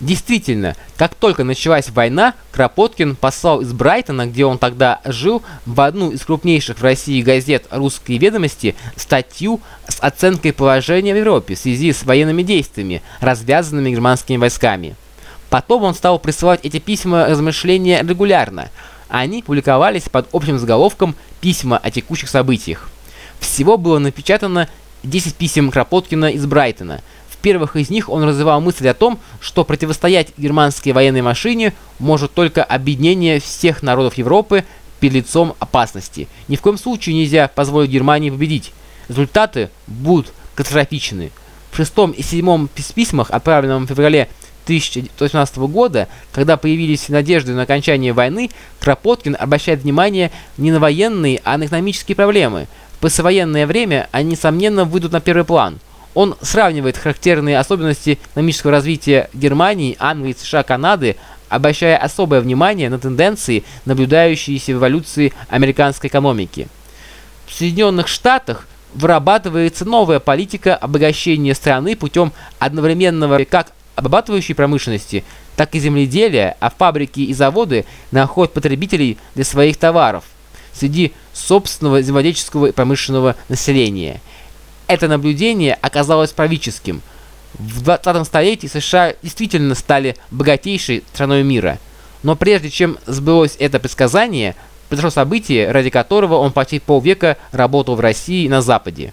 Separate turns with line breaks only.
Действительно, как только началась война, Кропоткин послал из Брайтона, где он тогда жил, в одну из крупнейших в России газет «Русские ведомости» статью с оценкой положения в Европе в связи с военными действиями, развязанными германскими войсками. Потом он стал присылать эти письма размышления регулярно. Они публиковались под общим заголовком «Письма о текущих событиях». Всего было напечатано 10 писем Кропоткина из Брайтона – первых из них он развивал мысль о том, что противостоять германской военной машине может только объединение всех народов Европы перед лицом опасности. Ни в коем случае нельзя позволить Германии победить. Результаты будут катастрофичны. В шестом и седьмом письмах, отправленном в феврале 1918 года, когда появились надежды на окончание войны, Кропоткин обращает внимание не на военные, а на экономические проблемы. В послевоенное время они, несомненно, выйдут на первый план – он сравнивает характерные особенности экономического развития Германии, Англии, США, Канады, обращая особое внимание на тенденции, наблюдающиеся в эволюции американской экономики. В Соединенных Штатах вырабатывается новая политика обогащения страны путем одновременного как обрабатывающей промышленности, так и земледелия, а фабрики и заводы находят потребителей для своих товаров среди собственного земледельческого и промышленного населения – это наблюдение оказалось правительским. В 20 столетии США действительно стали богатейшей страной мира. Но прежде чем сбылось это предсказание, произошло событие, ради которого он почти полвека работал в России и на Западе.